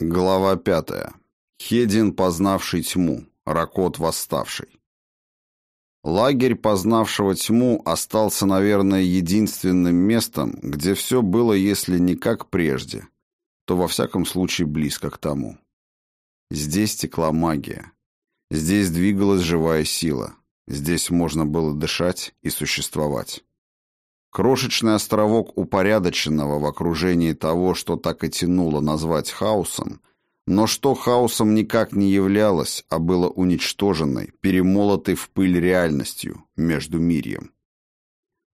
Глава пятая. Хедин, познавший тьму. Ракот, восставший. Лагерь познавшего тьму остался, наверное, единственным местом, где все было, если не как прежде, то во всяком случае близко к тому. Здесь текла магия. Здесь двигалась живая сила. Здесь можно было дышать и существовать. Крошечный островок упорядоченного в окружении того, что так и тянуло назвать хаосом, но что хаосом никак не являлось, а было уничтоженной, перемолотой в пыль реальностью, между мирьем.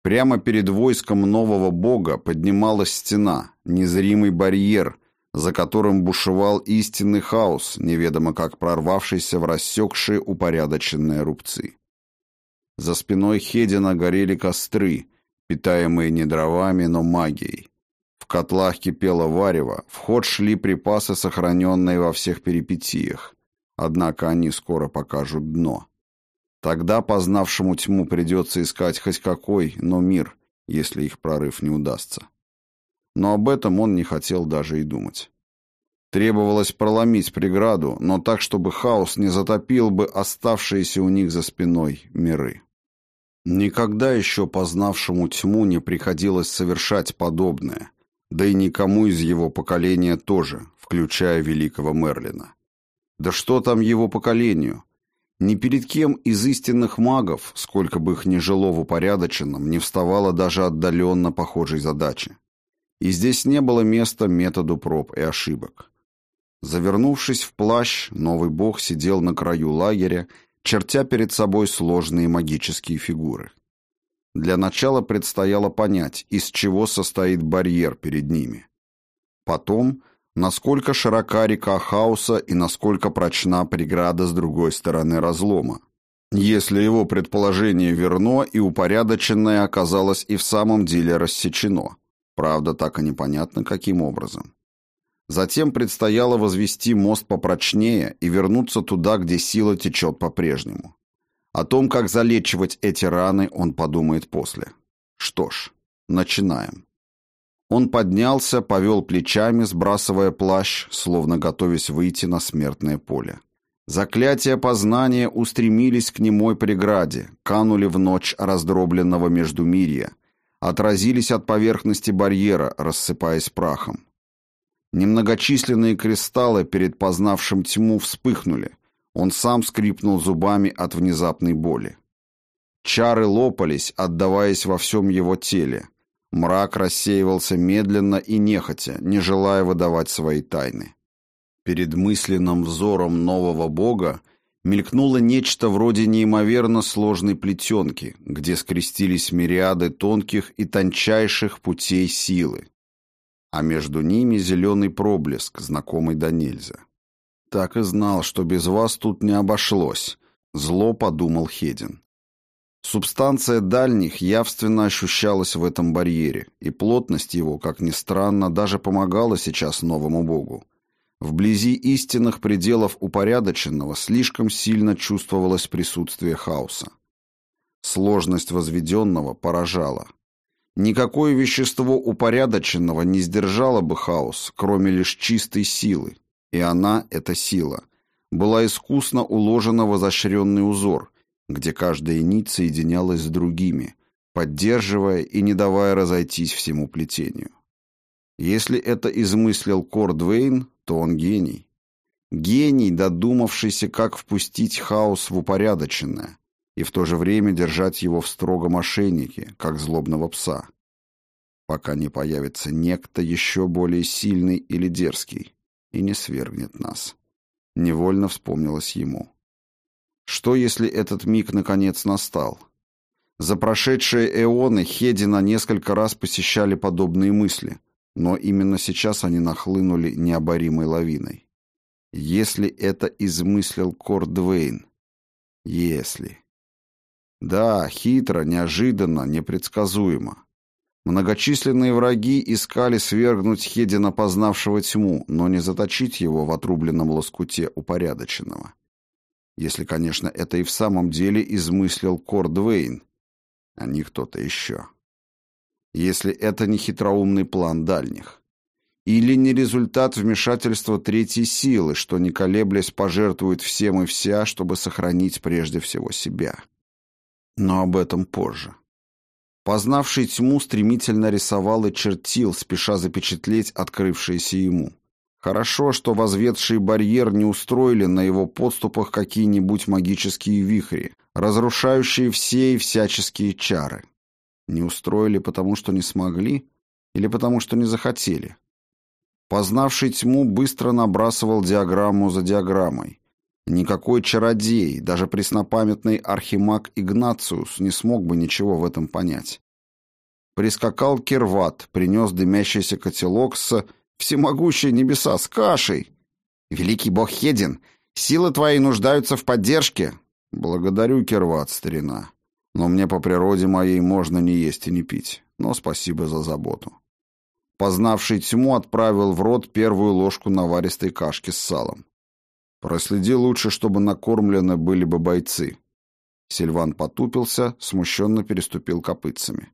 Прямо перед войском нового бога поднималась стена, незримый барьер, за которым бушевал истинный хаос, неведомо как прорвавшийся в рассекшие упорядоченные рубцы. За спиной Хедина горели костры, питаемые не дровами, но магией. В котлах кипело варево, в ход шли припасы, сохраненные во всех перипетиях. Однако они скоро покажут дно. Тогда познавшему тьму придется искать хоть какой, но мир, если их прорыв не удастся. Но об этом он не хотел даже и думать. Требовалось проломить преграду, но так, чтобы хаос не затопил бы оставшиеся у них за спиной миры. Никогда еще познавшему тьму не приходилось совершать подобное, да и никому из его поколения тоже, включая великого Мерлина. Да что там его поколению? Ни перед кем из истинных магов, сколько бы их ни жило в упорядоченном, не вставало даже отдаленно похожей задачи. И здесь не было места методу проб и ошибок. Завернувшись в плащ, новый бог сидел на краю лагеря чертя перед собой сложные магические фигуры. Для начала предстояло понять, из чего состоит барьер перед ними. Потом, насколько широка река хаоса и насколько прочна преграда с другой стороны разлома. Если его предположение верно и упорядоченное оказалось и в самом деле рассечено. Правда, так и непонятно, каким образом. Затем предстояло возвести мост попрочнее и вернуться туда, где сила течет по-прежнему. О том, как залечивать эти раны, он подумает после. Что ж, начинаем. Он поднялся, повел плечами, сбрасывая плащ, словно готовясь выйти на смертное поле. Заклятия познания устремились к немой преграде, канули в ночь раздробленного междумирья, отразились от поверхности барьера, рассыпаясь прахом. Немногочисленные кристаллы перед познавшим тьму вспыхнули. Он сам скрипнул зубами от внезапной боли. Чары лопались, отдаваясь во всем его теле. Мрак рассеивался медленно и нехотя, не желая выдавать свои тайны. Перед мысленным взором нового бога мелькнуло нечто вроде неимоверно сложной плетенки, где скрестились мириады тонких и тончайших путей силы а между ними зеленый проблеск, знакомый до нельзя. «Так и знал, что без вас тут не обошлось», — зло подумал Хедин. Субстанция дальних явственно ощущалась в этом барьере, и плотность его, как ни странно, даже помогала сейчас новому богу. Вблизи истинных пределов упорядоченного слишком сильно чувствовалось присутствие хаоса. Сложность возведенного поражала. Никакое вещество упорядоченного не сдержало бы хаос, кроме лишь чистой силы. И она, эта сила, была искусно уложена в изощренный узор, где каждая нить соединялась с другими, поддерживая и не давая разойтись всему плетению. Если это измыслил Кордвейн, то он гений. Гений, додумавшийся, как впустить хаос в упорядоченное, и в то же время держать его в строгом ошейнике, как злобного пса, пока не появится некто еще более сильный или дерзкий и не свергнет нас. Невольно вспомнилось ему. Что, если этот миг наконец настал? За прошедшие эоны Хедина несколько раз посещали подобные мысли, но именно сейчас они нахлынули необоримой лавиной. Если это измыслил Кордвейн? Если... Да, хитро, неожиданно, непредсказуемо. Многочисленные враги искали свергнуть Хедина, познавшего тьму, но не заточить его в отрубленном лоскуте упорядоченного. Если, конечно, это и в самом деле измыслил Кордвейн, а не кто-то еще. Если это не хитроумный план дальних. или не результат вмешательства третьей силы, что не колеблясь пожертвует всем и вся, чтобы сохранить прежде всего себя. Но об этом позже. Познавший тьму стремительно рисовал и чертил, спеша запечатлеть открывшееся ему. Хорошо, что возведший барьер не устроили на его подступах какие-нибудь магические вихри, разрушающие все и всяческие чары. Не устроили потому, что не смогли, или потому, что не захотели. Познавший тьму быстро набрасывал диаграмму за диаграммой. Никакой чародей, даже преснопамятный архимаг Игнациус не смог бы ничего в этом понять. Прискакал Кирват, принес дымящийся котелок с всемогущие небеса, с кашей. Великий бог Хедин, силы твои нуждаются в поддержке. Благодарю, Керват, старина. Но мне по природе моей можно не есть и не пить. Но спасибо за заботу. Познавший тьму отправил в рот первую ложку наваристой кашки с салом. Проследи лучше, чтобы накормлены были бы бойцы. Сильван потупился, смущенно переступил копытцами.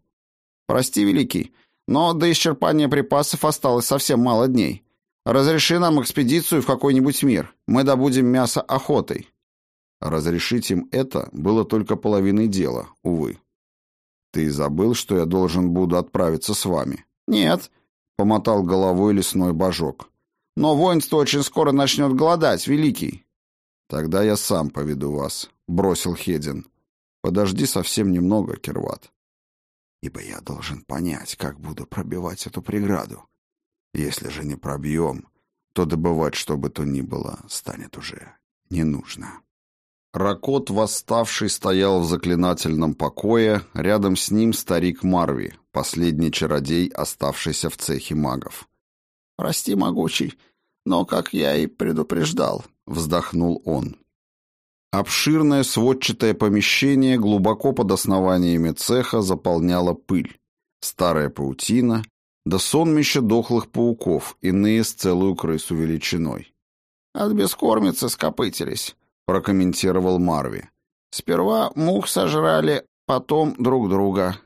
«Прости, Великий, но до исчерпания припасов осталось совсем мало дней. Разреши нам экспедицию в какой-нибудь мир. Мы добудем мясо охотой». Разрешить им это было только половиной дела, увы. «Ты забыл, что я должен буду отправиться с вами?» «Нет», — помотал головой лесной божок. «Но воинство очень скоро начнет голодать, Великий». «Тогда я сам поведу вас», — бросил Хедин. «Подожди совсем немного, Керват ибо я должен понять, как буду пробивать эту преграду. Если же не пробьем, то добывать что бы то ни было станет уже не нужно. Ракот, восставший, стоял в заклинательном покое, рядом с ним старик Марви, последний чародей, оставшийся в цехе магов. «Прости, могучий, но, как я и предупреждал», — вздохнул он. Обширное сводчатое помещение глубоко под основаниями цеха заполняла пыль, старая паутина, да сонмище дохлых пауков, иные с целую крысу величиной. «От бескормицы скопытились», — прокомментировал Марви. «Сперва мух сожрали, потом друг друга».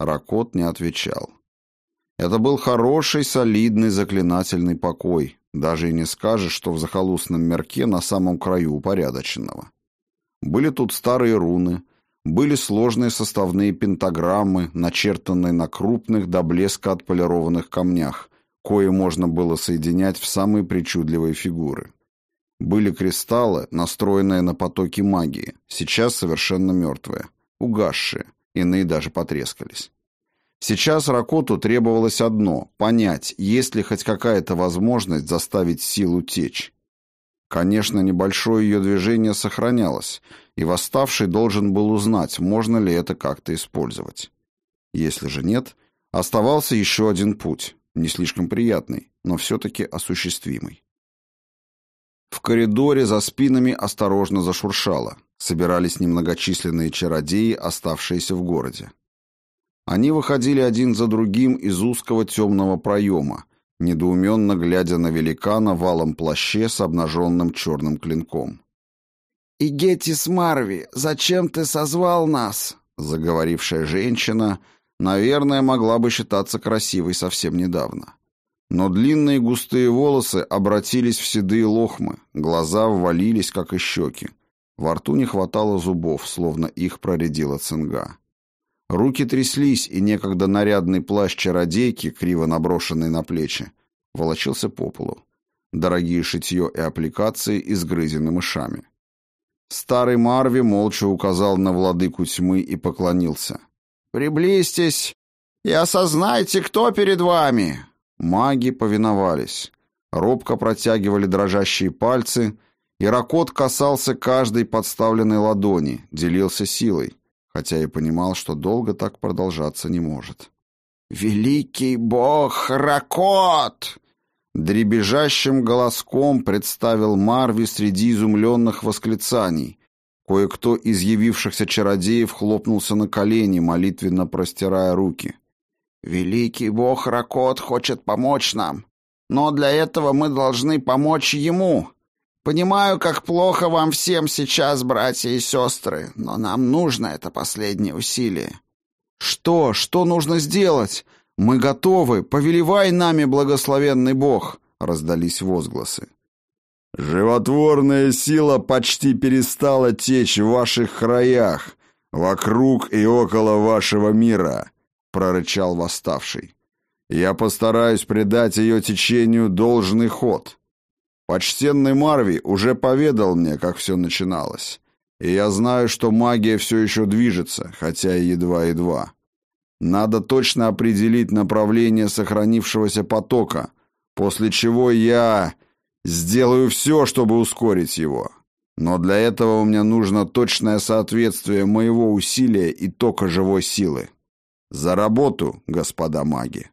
Ракот не отвечал. Это был хороший, солидный заклинательный покой, даже и не скажешь, что в захолустном мерке на самом краю упорядоченного. Были тут старые руны, были сложные составные пентаграммы, начертанные на крупных до блеска отполированных камнях, кое можно было соединять в самые причудливые фигуры. Были кристаллы, настроенные на потоки магии, сейчас совершенно мертвые, угасшие, иные даже потрескались. Сейчас Ракоту требовалось одно — понять, есть ли хоть какая-то возможность заставить силу течь. Конечно, небольшое ее движение сохранялось, и восставший должен был узнать, можно ли это как-то использовать. Если же нет, оставался еще один путь, не слишком приятный, но все-таки осуществимый. В коридоре за спинами осторожно зашуршало. Собирались немногочисленные чародеи, оставшиеся в городе. Они выходили один за другим из узкого темного проема, недоуменно глядя на великана в алом плаще с обнаженным черным клинком. «Игетис Марви, зачем ты созвал нас?» Заговорившая женщина, наверное, могла бы считаться красивой совсем недавно. Но длинные густые волосы обратились в седые лохмы, глаза ввалились, как и щеки. Во рту не хватало зубов, словно их проредила цинга. Руки тряслись, и некогда нарядный плащ чародейки, криво наброшенный на плечи, волочился по полу. Дорогие шитье и аппликации изгрызены мышами. Старый Марви молча указал на владыку тьмы и поклонился. «Приблизьтесь и осознайте, кто перед вами!» Маги повиновались. Робко протягивали дрожащие пальцы, и Ракот касался каждой подставленной ладони, делился силой хотя и понимал, что долго так продолжаться не может. «Великий бог Ракот!» Дребежащим голоском представил Марви среди изумленных восклицаний. Кое-кто из явившихся чародеев хлопнулся на колени, молитвенно простирая руки. «Великий бог Ракот хочет помочь нам, но для этого мы должны помочь ему. Понимаю, как плохо вам всем сейчас, братья и сестры, но нам нужно это последнее усилие. Что? Что нужно сделать? «Мы готовы! Повелевай нами, благословенный Бог!» — раздались возгласы. «Животворная сила почти перестала течь в ваших краях, вокруг и около вашего мира», — прорычал восставший. «Я постараюсь придать ее течению должный ход. Почтенный Марви уже поведал мне, как все начиналось, и я знаю, что магия все еще движется, хотя и едва-едва. Надо точно определить направление сохранившегося потока, после чего я сделаю все, чтобы ускорить его. Но для этого меня нужно точное соответствие моего усилия и тока живой силы. За работу, господа маги.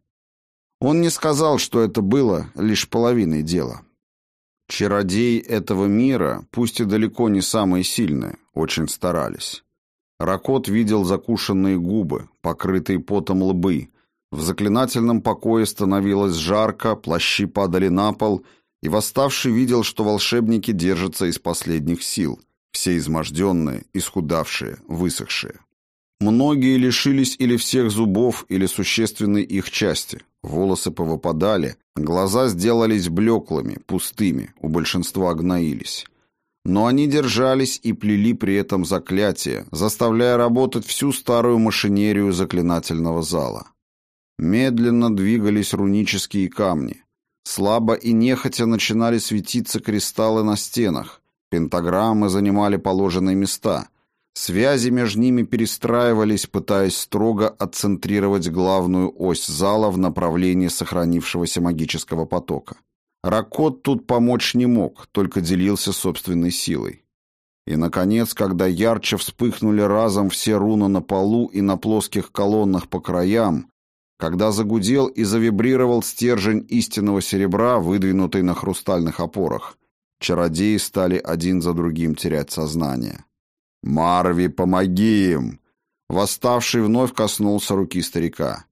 Он не сказал, что это было лишь половиной дела. Чародеи этого мира, пусть и далеко не самые сильные, очень старались. Ракот видел закушенные губы, покрытые потом лбы. В заклинательном покое становилось жарко, плащи падали на пол, и восставший видел, что волшебники держатся из последних сил, все изможденные, исхудавшие, высохшие. Многие лишились или всех зубов, или существенной их части. Волосы повыпадали, глаза сделались блеклыми, пустыми, у большинства гноились. Но они держались и плели при этом заклятие, заставляя работать всю старую машинерию заклинательного зала. Медленно двигались рунические камни. Слабо и нехотя начинали светиться кристаллы на стенах, пентаграммы занимали положенные места, связи между ними перестраивались, пытаясь строго отцентрировать главную ось зала в направлении сохранившегося магического потока. Ракот тут помочь не мог, только делился собственной силой. И, наконец, когда ярче вспыхнули разом все руны на полу и на плоских колоннах по краям, когда загудел и завибрировал стержень истинного серебра, выдвинутый на хрустальных опорах, чародеи стали один за другим терять сознание. «Марви, помоги им!» Восставший вновь коснулся руки старика.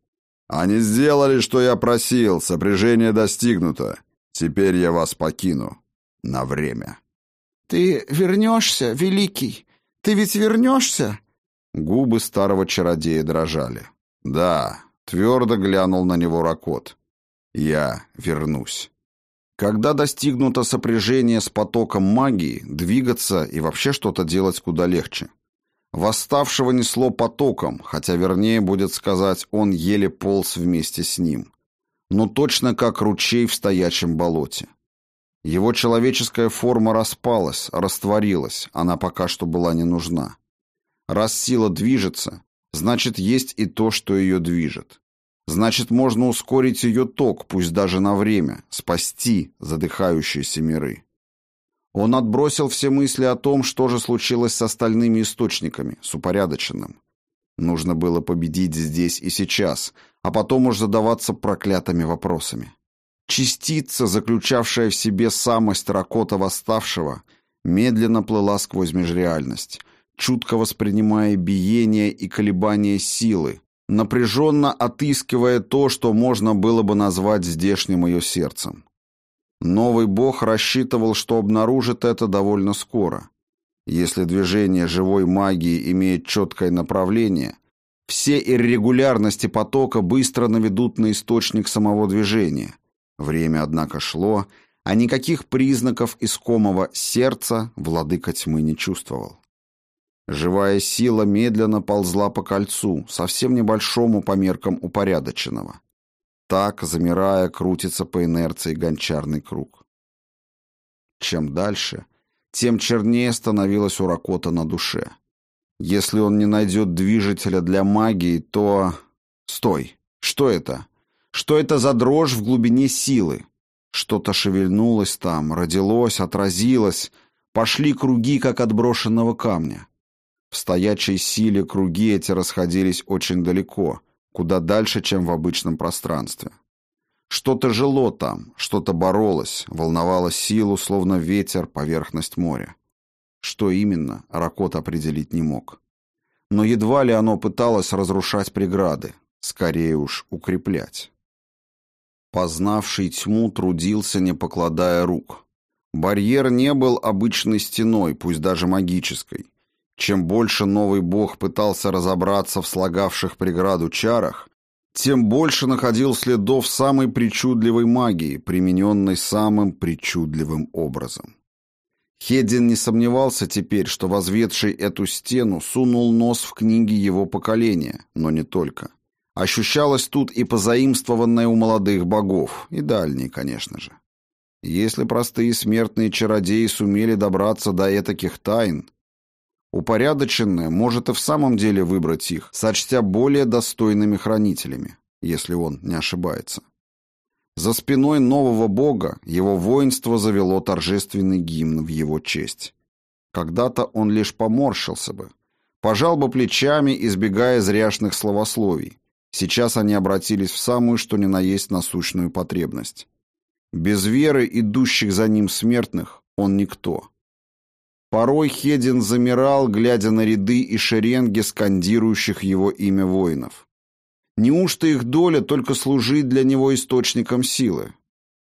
«Они сделали, что я просил, сопряжение достигнуто. Теперь я вас покину. На время». «Ты вернешься, Великий? Ты ведь вернешься?» Губы старого чародея дрожали. «Да, Твердо глянул на него Ракот. «Я вернусь». Когда достигнуто сопряжение с потоком магии, двигаться и вообще что-то делать куда легче. Восставшего несло потоком, хотя вернее будет сказать, он еле полз вместе с ним. Но точно как ручей в стоячем болоте. Его человеческая форма распалась, растворилась, она пока что была не нужна. Раз сила движется, значит, есть и то, что ее движет. Значит, можно ускорить ее ток, пусть даже на время, спасти задыхающиеся миры. Он отбросил все мысли о том, что же случилось с остальными источниками, с упорядоченным. Нужно было победить здесь и сейчас, а потом уж задаваться проклятыми вопросами. Частица, заключавшая в себе самость Ракота Восставшего, медленно плыла сквозь межреальность, чутко воспринимая биение и колебания силы, напряженно отыскивая то, что можно было бы назвать здешним ее сердцем. Новый бог рассчитывал, что обнаружит это довольно скоро. Если движение живой магии имеет четкое направление, все иррегулярности потока быстро наведут на источник самого движения. Время, однако, шло, а никаких признаков искомого сердца владыка тьмы не чувствовал. Живая сила медленно ползла по кольцу, совсем небольшому по меркам упорядоченного. Так, замирая, крутится по инерции гончарный круг. Чем дальше, тем чернее становилось у Ракота на душе. Если он не найдет движителя для магии, то... Стой! Что это? Что это за дрожь в глубине силы? Что-то шевельнулось там, родилось, отразилось. Пошли круги, как от брошенного камня. В стоячей силе круги эти расходились очень далеко, куда дальше, чем в обычном пространстве. Что-то жило там, что-то боролось, волновало силу, словно ветер, поверхность моря. Что именно, Ракот определить не мог. Но едва ли оно пыталось разрушать преграды, скорее уж укреплять. Познавший тьму трудился, не покладая рук. Барьер не был обычной стеной, пусть даже магической. Чем больше новый бог пытался разобраться в слагавших преграду чарах, тем больше находил следов самой причудливой магии, примененной самым причудливым образом. Хедин не сомневался теперь, что возведший эту стену сунул нос в книги его поколения, но не только. Ощущалось тут и позаимствованное у молодых богов, и дальние, конечно же. Если простые смертные чародеи сумели добраться до этаких тайн, упорядоченное может и в самом деле выбрать их, сочтя более достойными хранителями, если он не ошибается. За спиной нового бога его воинство завело торжественный гимн в его честь. Когда-то он лишь поморщился бы, пожал бы плечами, избегая зряшных словословий. Сейчас они обратились в самую что ни на есть насущную потребность. Без веры идущих за ним смертных он никто. Порой Хедин замирал, глядя на ряды и шеренги скандирующих его имя воинов. Неужто их доля только служить для него источником силы?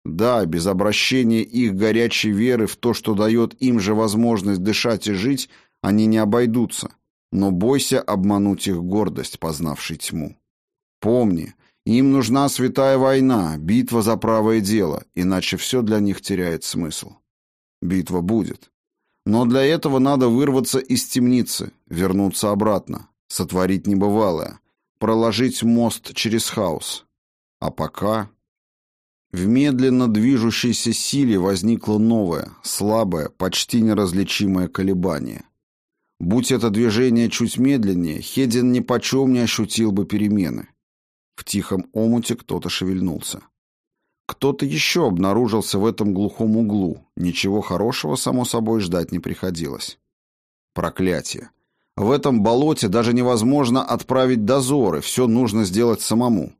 Да, без обращения их горячей веры в то, что дает им же возможность дышать и жить, они не обойдутся. Но бойся обмануть их гордость, познавший тьму. Помни, им нужна святая война, битва за правое дело, иначе все для них теряет смысл. Битва будет. Но для этого надо вырваться из темницы, вернуться обратно, сотворить небывалое, проложить мост через хаос. А пока... В медленно движущейся силе возникло новое, слабое, почти неразличимое колебание. Будь это движение чуть медленнее, Хедин нипочем не ощутил бы перемены. В тихом омуте кто-то шевельнулся. Кто-то еще обнаружился в этом глухом углу. Ничего хорошего, само собой, ждать не приходилось. Проклятие. В этом болоте даже невозможно отправить дозоры, все нужно сделать самому.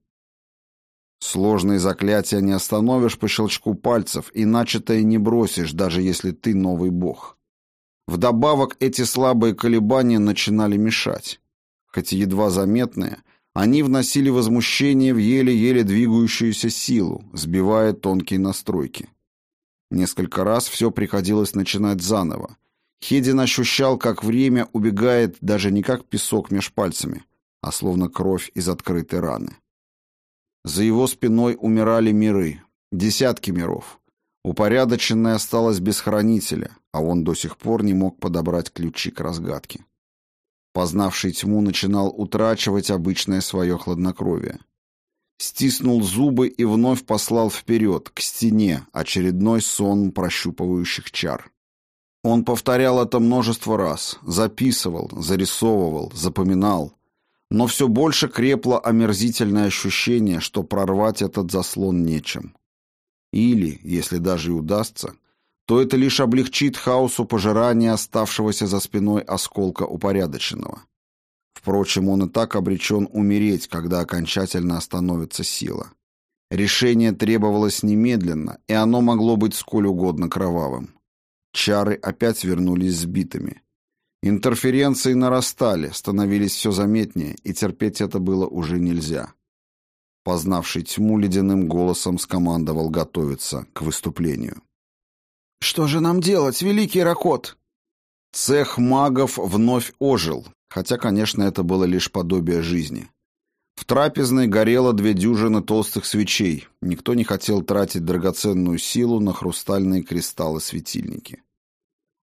Сложные заклятия не остановишь по щелчку пальцев, и начатое не бросишь, даже если ты новый бог. Вдобавок эти слабые колебания начинали мешать. Хоть и едва заметные, они вносили возмущение в еле-еле двигающуюся силу, сбивая тонкие настройки. Несколько раз все приходилось начинать заново. Хедин ощущал, как время убегает даже не как песок меж пальцами, а словно кровь из открытой раны. За его спиной умирали миры, десятки миров. Упорядоченное осталось без хранителя, а он до сих пор не мог подобрать ключи к разгадке. Познавший тьму начинал утрачивать обычное свое хладнокровие. Стиснул зубы и вновь послал вперед, к стене, очередной сон прощупывающих чар. Он повторял это множество раз, записывал, зарисовывал, запоминал, но все больше крепло омерзительное ощущение, что прорвать этот заслон нечем. Или, если даже и удастся, то это лишь облегчит хаосу пожирания оставшегося за спиной осколка упорядоченного. Впрочем, он и так обречен умереть, когда окончательно остановится сила. Решение требовалось немедленно, и оно могло быть сколь угодно кровавым. Чары опять вернулись сбитыми. Интерференции нарастали, становились все заметнее, и терпеть это было уже нельзя. Познавший тьму ледяным голосом скомандовал готовиться к выступлению. «Что же нам делать, великий Ракот?» Цех магов вновь ожил, хотя, конечно, это было лишь подобие жизни. В трапезной горело две дюжины толстых свечей. Никто не хотел тратить драгоценную силу на хрустальные кристаллы-светильники.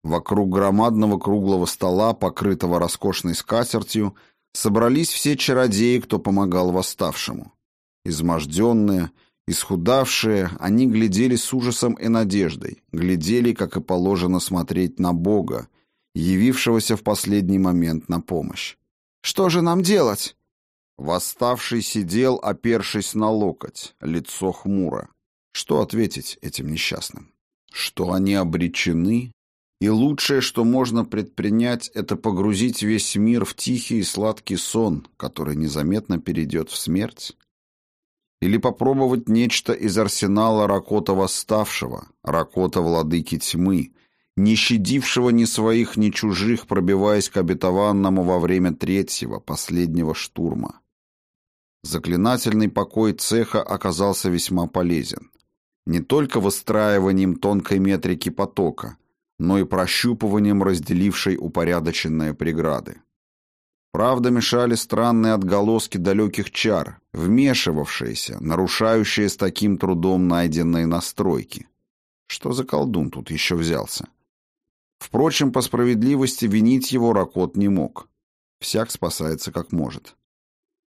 Вокруг громадного круглого стола, покрытого роскошной скатертью, собрались все чародеи, кто помогал восставшему. Изможденные, Исхудавшие, они глядели с ужасом и надеждой, глядели, как и положено смотреть на Бога, явившегося в последний момент на помощь. «Что же нам делать?» Восставший сидел, опершись на локоть, лицо хмуро. Что ответить этим несчастным? Что они обречены? И лучшее, что можно предпринять, это погрузить весь мир в тихий и сладкий сон, который незаметно перейдет в смерть? Или попробовать нечто из арсенала Ракота Восставшего, Ракота Владыки Тьмы, не щадившего ни своих, ни чужих, пробиваясь к обетованному во время третьего, последнего штурма. Заклинательный покой цеха оказался весьма полезен. Не только выстраиванием тонкой метрики потока, но и прощупыванием разделившей упорядоченные преграды. Правда, мешали странные отголоски далеких чар, вмешивавшееся, нарушающее с таким трудом найденные настройки. Что за колдун тут еще взялся? Впрочем, по справедливости винить его Ракот не мог. Всяк спасается как может.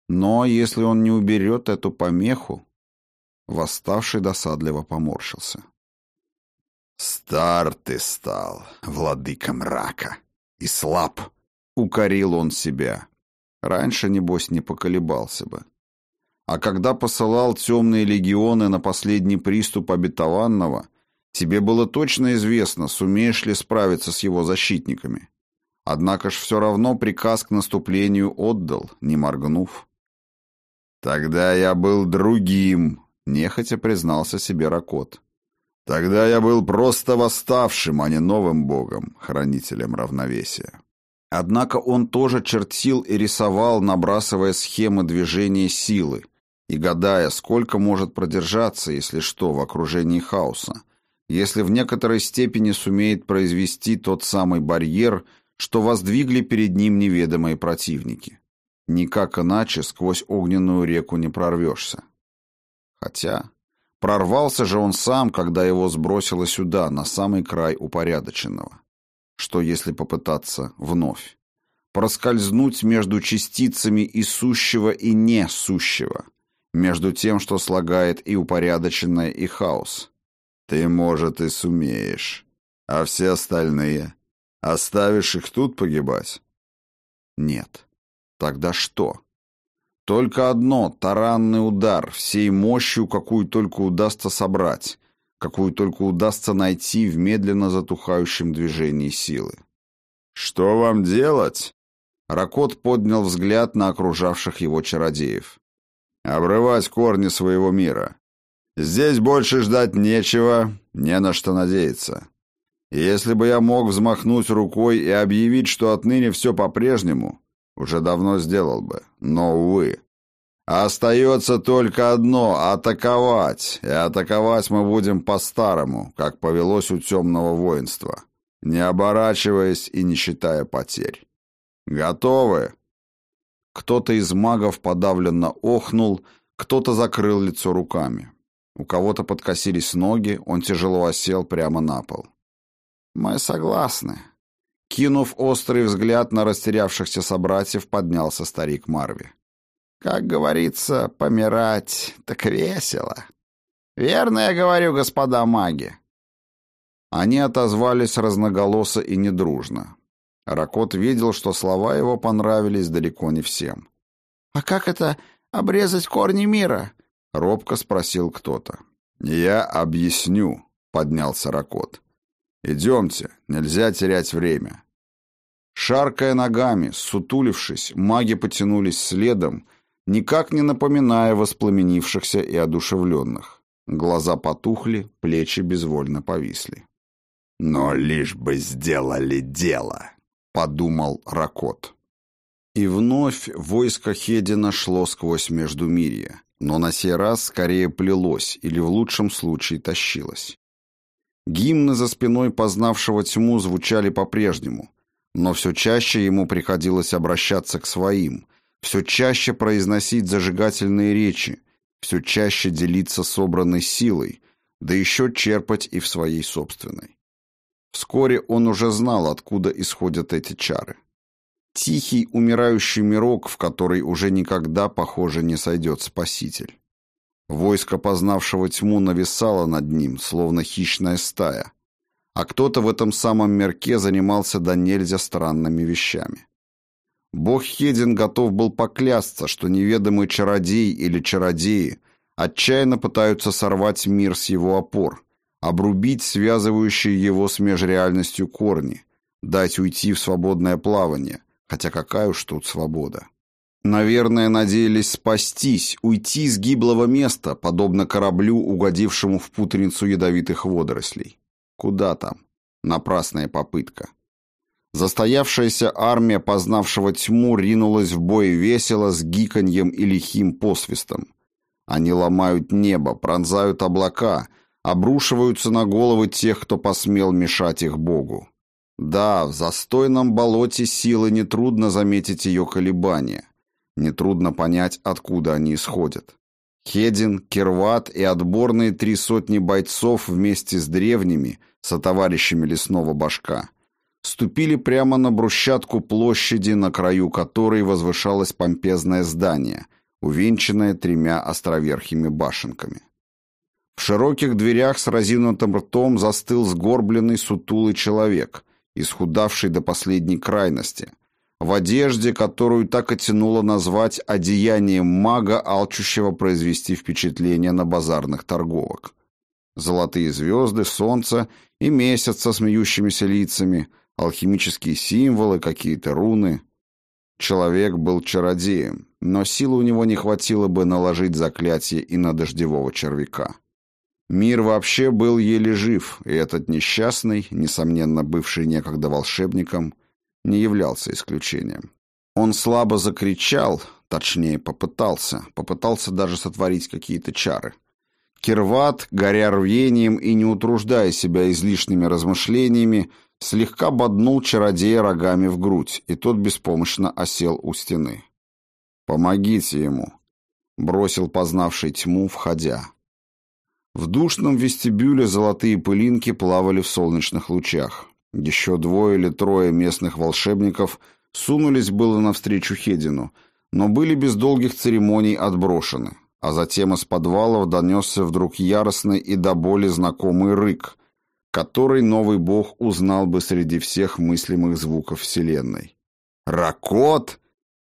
Но если он не уберет эту помеху... Восставший досадливо поморщился. «Стар ты стал, владыка мрака, и слаб!» — укорил он себя. Раньше, небось, не поколебался бы. А когда посылал темные легионы на последний приступ обетованного, тебе было точно известно, сумеешь ли справиться с его защитниками. Однако ж все равно приказ к наступлению отдал, не моргнув. «Тогда я был другим», — нехотя признался себе Ракот. «Тогда я был просто восставшим, а не новым богом, хранителем равновесия». Однако он тоже чертил и рисовал, набрасывая схемы движения силы и гадая, сколько может продержаться, если что, в окружении хаоса, если в некоторой степени сумеет произвести тот самый барьер, что воздвигли перед ним неведомые противники. Никак иначе сквозь огненную реку не прорвешься. Хотя прорвался же он сам, когда его сбросило сюда, на самый край упорядоченного. Что если попытаться вновь? Проскользнуть между частицами и сущего, и несущего, между тем, что слагает и упорядоченное, и хаос. Ты, может, и сумеешь. А все остальные? Оставишь их тут погибать? Нет. Тогда что? Только одно — таранный удар, всей мощью, какую только удастся собрать, какую только удастся найти в медленно затухающем движении силы. «Что вам делать?» Ракот поднял взгляд на окружавших его чародеев. «Обрывать корни своего мира. Здесь больше ждать нечего, не на что надеяться. если бы я мог взмахнуть рукой и объявить, что отныне все по-прежнему, уже давно сделал бы, но, увы. Остается только одно — атаковать, и атаковать мы будем по-старому, как повелось у темного воинства, не оборачиваясь и не считая потерь. Готовы? Кто-то из магов подавленно охнул, кто-то закрыл лицо руками. У кого-то подкосились ноги, он тяжело осел прямо на пол. «Мы согласны», Кинув острый взгляд на растерявшихся собратьев, поднялся старик Марви. «Как говорится, помирать так весело. Верно я говорю, господа маги?» Они отозвались разноголосо и недружно. Ракот видел, что слова его понравились далеко не всем. «А как это обрезать корни мира?» — робко спросил кто-то. «Я объясню», — поднялся Ракот. «Идемте, нельзя терять время». Шаркая ногами, сутулившись, маги потянулись следом, никак не напоминая воспламенившихся и одушевленных. Глаза потухли, плечи безвольно повисли. «Но лишь бы сделали дело», — подумал Ракот. И вновь войско Хедина шло сквозь Междумирье, но на сей раз скорее плелось или в лучшем случае тащилось. Гимны за спиной познавшего тьму звучали по-прежнему, но все чаще ему приходилось обращаться к своим, все чаще произносить зажигательные речи, все чаще делиться собранной силой, да еще черпать и в своей собственной. Вскоре он уже знал, откуда исходят эти чары. Тихий, умирающий мирок, в который уже никогда, похоже, не сойдет Спаситель. Войско, познавшего тьму, нависало над ним, словно хищная стая. А кто-то в этом самом мерке занимался до нельзя странными вещами. Бог Хедин готов был поклясться, что неведомый чародей или чародеи отчаянно пытаются сорвать мир с его опор, обрубить связывающие его с межреальностью корни, дать уйти в свободное плавание, хотя какая уж тут свобода. Наверное, надеялись спастись, уйти с гиблого места, подобно кораблю, угодившему в путаницу ядовитых водорослей. Куда там? Напрасная попытка. Застоявшаяся армия, познавшего тьму, ринулась в бой весело с гиканьем и лихим посвистом. Они ломают небо, пронзают облака, обрушиваются на головы тех, кто посмел мешать их Богу. Да, в застойном болоте силы нетрудно заметить ее колебания. Нетрудно понять, откуда они исходят. Хедин, Кирват и отборные три сотни бойцов вместе с древними, сотоварищами лесного башка, ступили прямо на брусчатку площади, на краю которой возвышалось помпезное здание, увенчанное тремя островерхими башенками. В широких дверях с разинутым ртом застыл сгорбленный сутулый человек, исхудавший до последней крайности, в одежде, которую так и тянуло назвать одеянием мага, алчущего произвести впечатление на базарных торговок. Золотые звезды, солнце и месяц со смеющимися лицами, алхимические символы, какие-то руны. Человек был чародеем, но силы у него не хватило бы наложить заклятие и на дождевого червяка. Мир вообще был еле жив, и этот несчастный, несомненно бывший некогда волшебником, не являлся исключением. Он слабо закричал, точнее попытался, попытался даже сотворить какие-то чары. Кирват, горя рвением и не утруждая себя излишними размышлениями, слегка боднул чародея рогами в грудь, и тот беспомощно осел у стены. «Помогите ему», — бросил познавший тьму, входя. В душном вестибюле золотые пылинки плавали в солнечных лучах. Еще двое или трое местных волшебников сунулись было навстречу Хедину, но были без долгих церемоний отброшены. А затем из подвалов донесся вдруг яростный и до боли знакомый рык, который новый бог узнал бы среди всех мыслимых звуков Вселенной. «Ракот?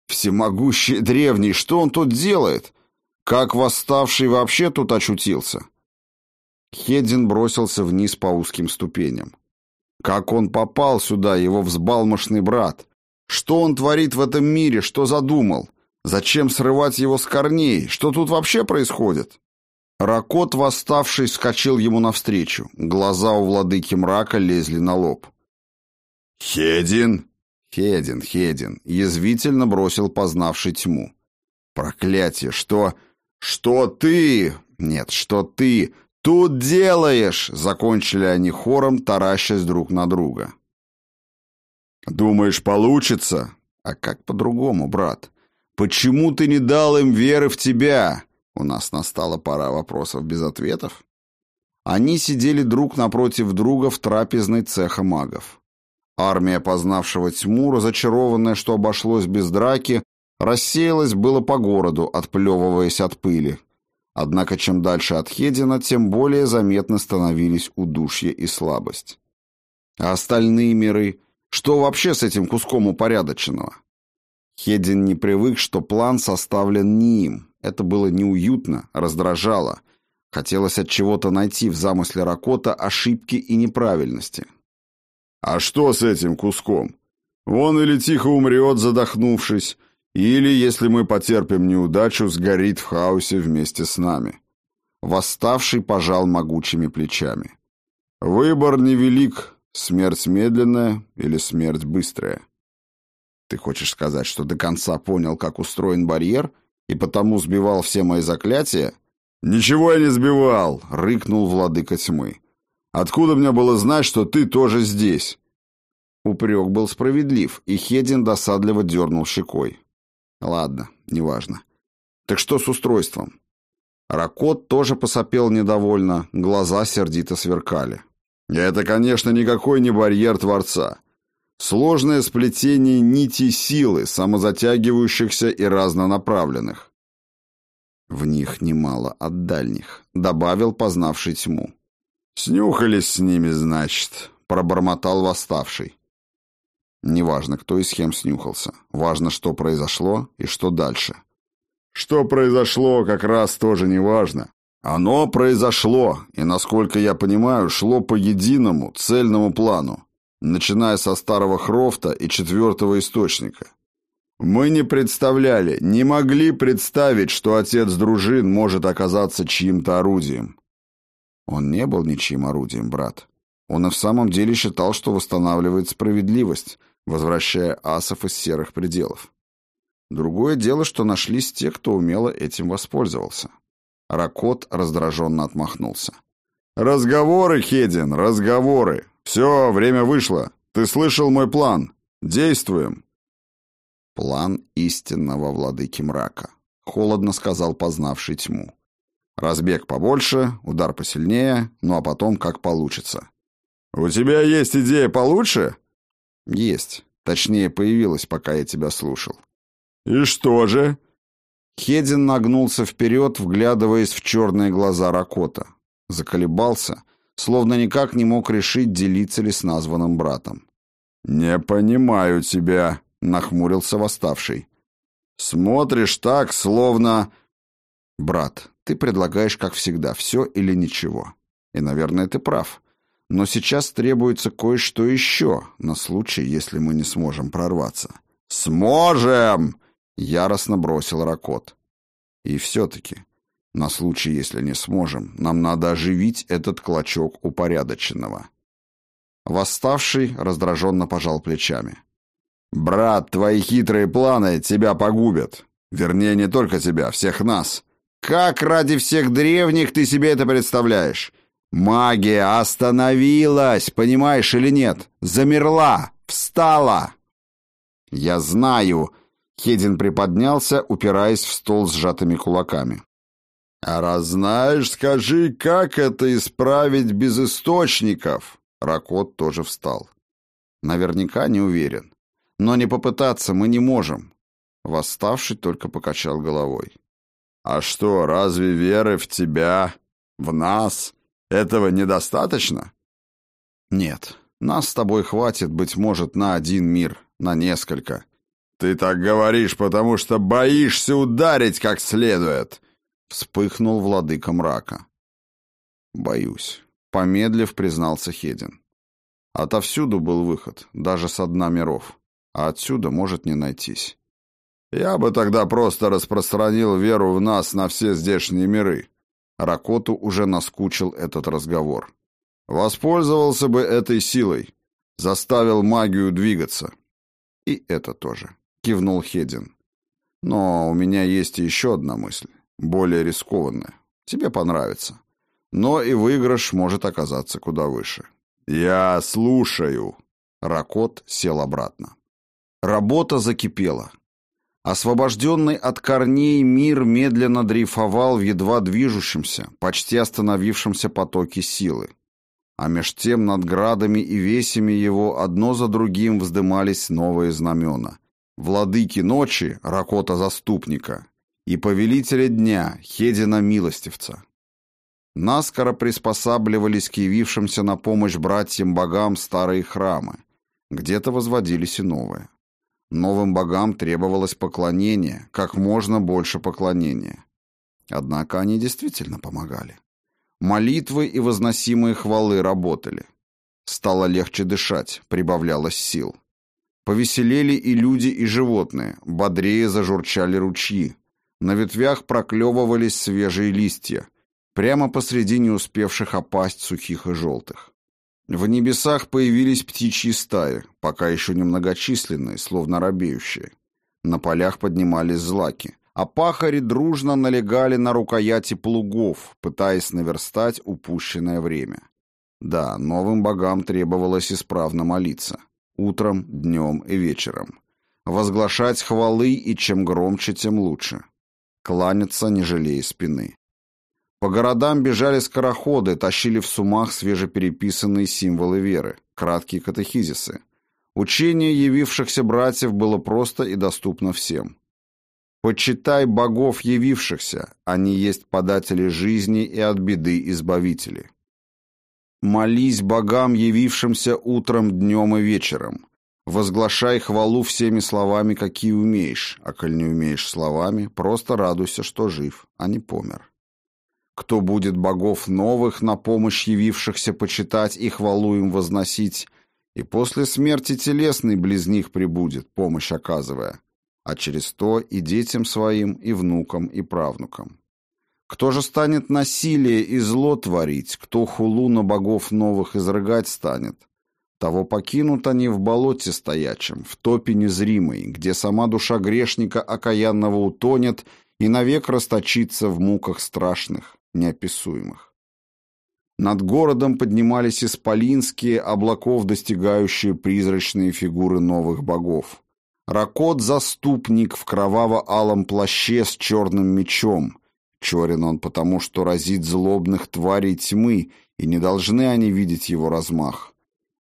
Всемогущий древний, что он тут делает? Как восставший вообще тут очутился?» Хедин бросился вниз по узким ступеням. Как он попал сюда, его взбалмошный брат? Что он творит в этом мире, что задумал? Зачем срывать его с корней? Что тут вообще происходит? Ракот, восставший, скачал ему навстречу. Глаза у владыки мрака лезли на лоб. «Хедин!» «Хедин, Хедин!» Язвительно бросил познавший тьму. «Проклятие! Что... что ты... Нет, что ты тут делаешь?» — закончили они хором, таращась друг на друга. «Думаешь, получится?» «А как по-другому, брат? Почему ты не дал им веры в тебя?» У нас настала пора вопросов без ответов. Они сидели друг напротив друга в трапезной цеха магов. Армия, познавшего тьму, разочарованная, что обошлось без драки, рассеялась было по городу, отплевываясь от пыли, Однако чем дальше от Хедина, тем более заметно становились удушье и слабость. А остальные миры? Что вообще с этим куском упорядоченного? Хедин не привык, что план составлен не им. Это было неуютно, раздражало. Хотелось от чего-то найти в замысле Ракота ошибки и неправильности. А что с этим куском? Он или тихо умрет, задохнувшись, или, если мы потерпим неудачу, сгорит в хаосе вместе с нами. Восставший пожал могучими плечами. Выбор невелик, смерть медленная или смерть быстрая. Ты хочешь сказать, что до конца понял, как устроен барьер, и потому сбивал все мои заклятия? Ничего я не сбивал, рыкнул владыка тьмы. Откуда мне было знать, что ты тоже здесь? Упрек был справедлив, и Хедин досадливо дернул щекой. Ладно, неважно. Так что с устройством? Ракот тоже посопел недовольно, глаза сердито сверкали. Это, конечно, никакой не барьер Творца. Сложное сплетение нитей силы, самозатягивающихся и разнонаправленных. В них немало от дальних, добавил познавший тьму. Снюхались с ними, значит, пробормотал восставший. Неважно, кто и с кем снюхался. Важно, что произошло и что дальше. Что произошло, как раз тоже неважно. Оно произошло, и, насколько я понимаю, шло по единому, цельному плану, начиная со старого Хрофта и четвертого источника. Мы не представляли, не могли представить, что отец дружин может оказаться чьим-то орудием. Он не был ничьим орудием, брат. Он и в самом деле считал, что восстанавливает справедливость, возвращая асов из серых пределов. Другое дело, что нашлись те, кто умело этим воспользовался. Ракот раздраженно отмахнулся. «Разговоры, Хедин, разговоры! Все, время вышло. Ты слышал мой план. Действуем!» План истинного владыки мрака. Холодно сказал познавший тьму. Разбег побольше, удар посильнее, ну а потом как получится. «У тебя есть идея получше?» «Есть. Точнее, появилась, пока я тебя слушал». «И что же?» Хедин нагнулся вперед, вглядываясь в черные глаза Ракота. Заколебался, словно никак не мог решить, делиться ли с названным братом. «Не понимаю тебя», — нахмурился восставший. «Смотришь так, словно...» «Брат, ты предлагаешь, как всегда, все или ничего. И, наверное, ты прав. Но сейчас требуется кое-что еще, на случай, если мы не сможем прорваться». «Сможем!» Яростно бросил Ракот. И все-таки, на случай, если не сможем, нам надо оживить этот клочок упорядоченного. Восставший раздраженно пожал плечами. «Брат, твои хитрые планы тебя погубят. Вернее, не только тебя, всех нас. Как ради всех древних ты себе это представляешь? Магия остановилась, понимаешь или нет? Замерла, встала!» «Я знаю!» Хедин приподнялся, упираясь в стол сжатыми кулаками. «А раз знаешь, скажи, как это исправить без источников?» Ракот тоже встал. «Наверняка не уверен. Но не попытаться мы не можем». Восставший только покачал головой. «А что, разве веры в тебя, в нас, этого недостаточно?» «Нет, нас с тобой хватит, быть может, на один мир, на несколько. «Ты так говоришь, потому что боишься ударить как следует!» Вспыхнул владыка мрака. «Боюсь», — помедлив признался Хедин. «Отовсюду был выход, даже со дна миров, а отсюда может не найтись». «Я бы тогда просто распространил веру в нас на все здешние миры». Ракоту уже наскучил этот разговор. «Воспользовался бы этой силой, заставил магию двигаться». «И это тоже» кивнул Хедин. Но у меня есть еще одна мысль, более рискованная. Тебе понравится. Но и выигрыш может оказаться куда выше. Я слушаю. Ракот сел обратно. Работа закипела. Освобожденный от корней мир медленно дрейфовал в едва движущемся, почти остановившемся потоке силы. А меж тем над градами и весями его одно за другим вздымались новые знамена владыки ночи, Ракота Заступника, и повелителя дня, Хедина Милостивца. Наскоро приспосабливались к явившимся на помощь братьям-богам старые храмы, где-то возводились и новые. Новым богам требовалось поклонение, как можно больше поклонения. Однако они действительно помогали. Молитвы и возносимые хвалы работали. Стало легче дышать, прибавлялось сил. Повеселели и люди, и животные, бодрее зажурчали ручьи. На ветвях проклевывались свежие листья, прямо посреди не успевших опасть сухих и желтых. В небесах появились птичьи стаи, пока еще немногочисленные, словно робеющие. На полях поднимались злаки, а пахари дружно налегали на рукояти плугов, пытаясь наверстать упущенное время. Да, новым богам требовалось исправно молиться утром, днем и вечером. Возглашать хвалы, и чем громче, тем лучше. Кланяться, не жалея спины. По городам бежали скороходы, тащили в сумах свежепереписанные символы веры, краткие катехизисы. Учение явившихся братьев было просто и доступно всем. «Почитай богов явившихся, они есть податели жизни и от беды избавители». Молись богам, явившимся утром, днем и вечером. Возглашай хвалу всеми словами, какие умеешь, а коль не умеешь словами, просто радуйся, что жив, а не помер. Кто будет богов новых на помощь явившихся почитать и хвалу им возносить, и после смерти телесный близ них прибудет, помощь оказывая, а через то и детям своим, и внукам, и правнукам. Кто же станет насилие и зло творить, кто хулу на богов новых изрыгать станет? Того покинут они в болоте стоячем, в топе незримой, где сама душа грешника окаянного утонет и навек расточится в муках страшных, неописуемых. Над городом поднимались исполинские, облаков достигающие призрачные фигуры новых богов. Ракот-заступник в кроваво-алом плаще с черным мечом. Черен он потому, что разит злобных тварей тьмы, и не должны они видеть его размах.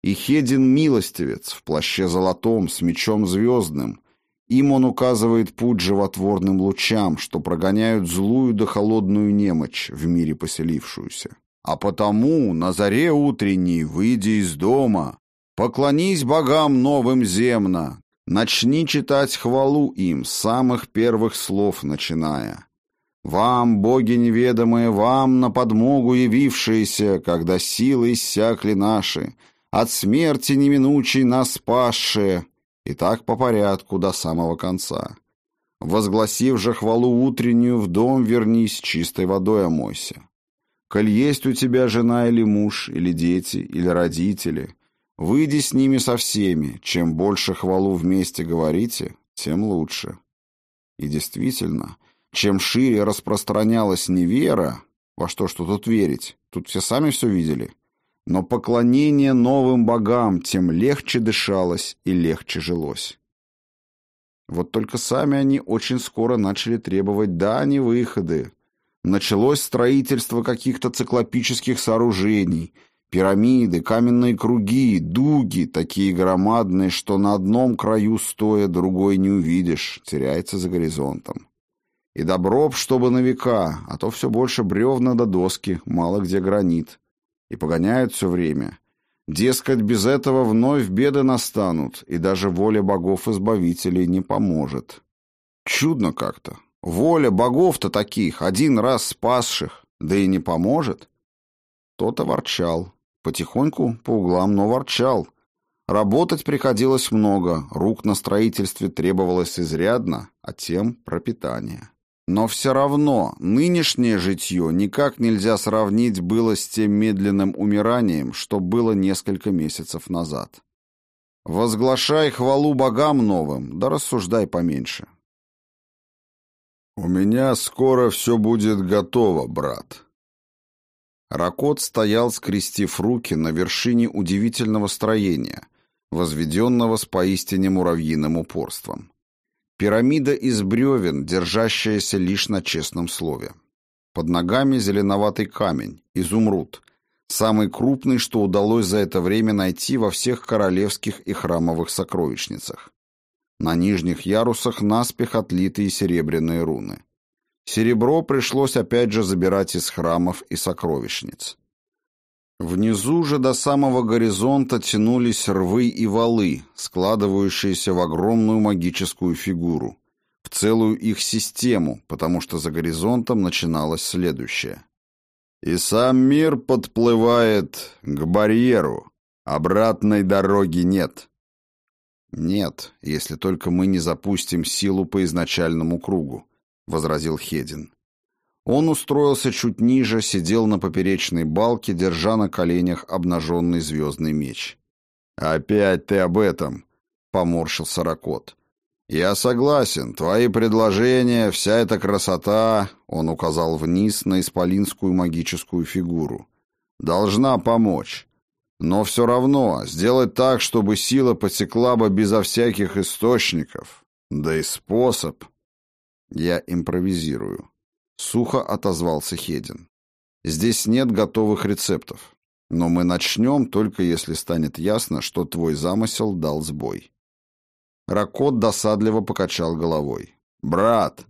И Хедин-милостивец в плаще золотом с мечом звездным. Им он указывает путь животворным лучам, что прогоняют злую да холодную немочь, в мире поселившуюся. А потому на заре утренней, выйди из дома, поклонись богам новым земно, начни читать хвалу им, с самых первых слов начиная. Вам, боги неведомые, вам на подмогу явившиеся, когда силы иссякли наши, от смерти неминучей нас спасшие, и так по порядку до самого конца. Возгласив же хвалу утреннюю, в дом вернись, чистой водой омойся. Коль есть у тебя жена или муж, или дети, или родители, выйди с ними со всеми, чем больше хвалу вместе говорите, тем лучше. И действительно, чем шире распространялась невера, во что что тут верить, тут все сами все видели, но поклонение новым богам тем легче дышалось и легче жилось. Вот только сами они очень скоро начали требовать дани выходы. Началось строительство каких-то циклопических сооружений, пирамиды, каменные круги, дуги, такие громадные, что на одном краю стоя другой не увидишь, теряется за горизонтом. И добро б, чтобы на века, а то все больше бревна до доски, мало где гранит и погоняют все время. Дескать, без этого вновь беды настанут, и даже воля богов-избавителей не поможет. Чудно как-то. Воля богов-то таких, один раз спасших, да и не поможет. Кто-то ворчал. Потихоньку, по углам, но ворчал. Работать приходилось много, рук на строительстве требовалось изрядно, а тем пропитание. Но все равно нынешнее житье никак нельзя сравнить было с тем медленным умиранием, что было несколько месяцев назад. Возглашай хвалу богам новым, да рассуждай поменьше. «У меня скоро все будет готово, брат». Ракот стоял, скрестив руки на вершине удивительного строения, возведенного с поистине муравьиным упорством. Пирамида из бревен, держащаяся лишь на честном слове. Под ногами зеленоватый камень, изумруд, самый крупный, что удалось за это время найти во всех королевских и храмовых сокровищницах. На нижних ярусах наспех отлитые серебряные руны. Серебро пришлось опять же забирать из храмов и сокровищниц. Внизу же до самого горизонта тянулись рвы и валы, складывающиеся в огромную магическую фигуру, в целую их систему, потому что за горизонтом начиналось следующее. «И сам мир подплывает к барьеру. Обратной дороги нет». «Нет, если только мы не запустим силу по изначальному кругу», — возразил Хедин. Он устроился чуть ниже, сидел на поперечной балке, держа на коленях обнаженный звездный меч. «Опять ты об этом!» — поморщился Ракот. «Я согласен, твои предложения, вся эта красота...» — он указал вниз на исполинскую магическую фигуру. «Должна помочь. Но все равно сделать так, чтобы сила потекла бы безо всяких источников. Да и способ...» «Я импровизирую», Сухо отозвался Хедин. Здесь нет готовых рецептов. Но мы начнем, только если станет ясно, что твой замысел дал сбой. Ракот досадливо покачал головой. «Брат,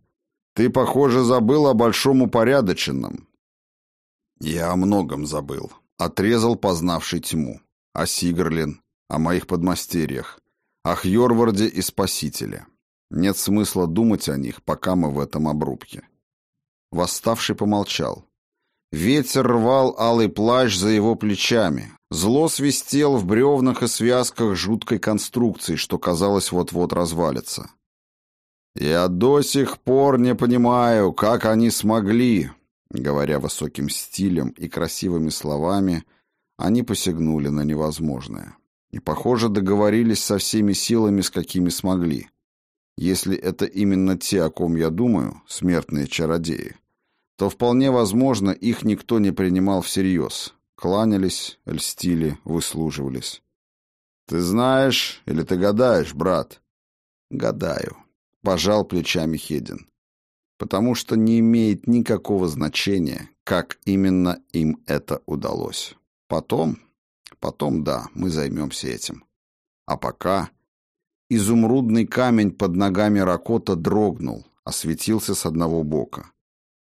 ты, похоже, забыл о большом упорядоченном». «Я о многом забыл. Отрезал познавший тьму. О Сигрлин, о моих подмастерьях, о Хьорварде и Спасителе. Нет смысла думать о них, пока мы в этом обрубке. Восставший помолчал. Ветер рвал алый плащ за его плечами. Зло свистел в бревнах и связках жуткой конструкции, что, казалось, вот-вот развалится. «Я до сих пор не понимаю, как они смогли...» Говоря высоким стилем и красивыми словами, они посягнули на невозможное. И, похоже, договорились со всеми силами, с какими смогли. Если это именно те, о ком я думаю, смертные чародеи, то вполне возможно, их никто не принимал всерьез. Кланялись, льстили, выслуживались. «Ты знаешь или ты гадаешь, брат?» Гадаю. Пожал плечами Хедин. Потому что не имеет никакого значения, как именно им это удалось. Потом, потом, да, мы займемся этим. А пока... Изумрудный камень под ногами Ракота дрогнул, осветился с одного бока.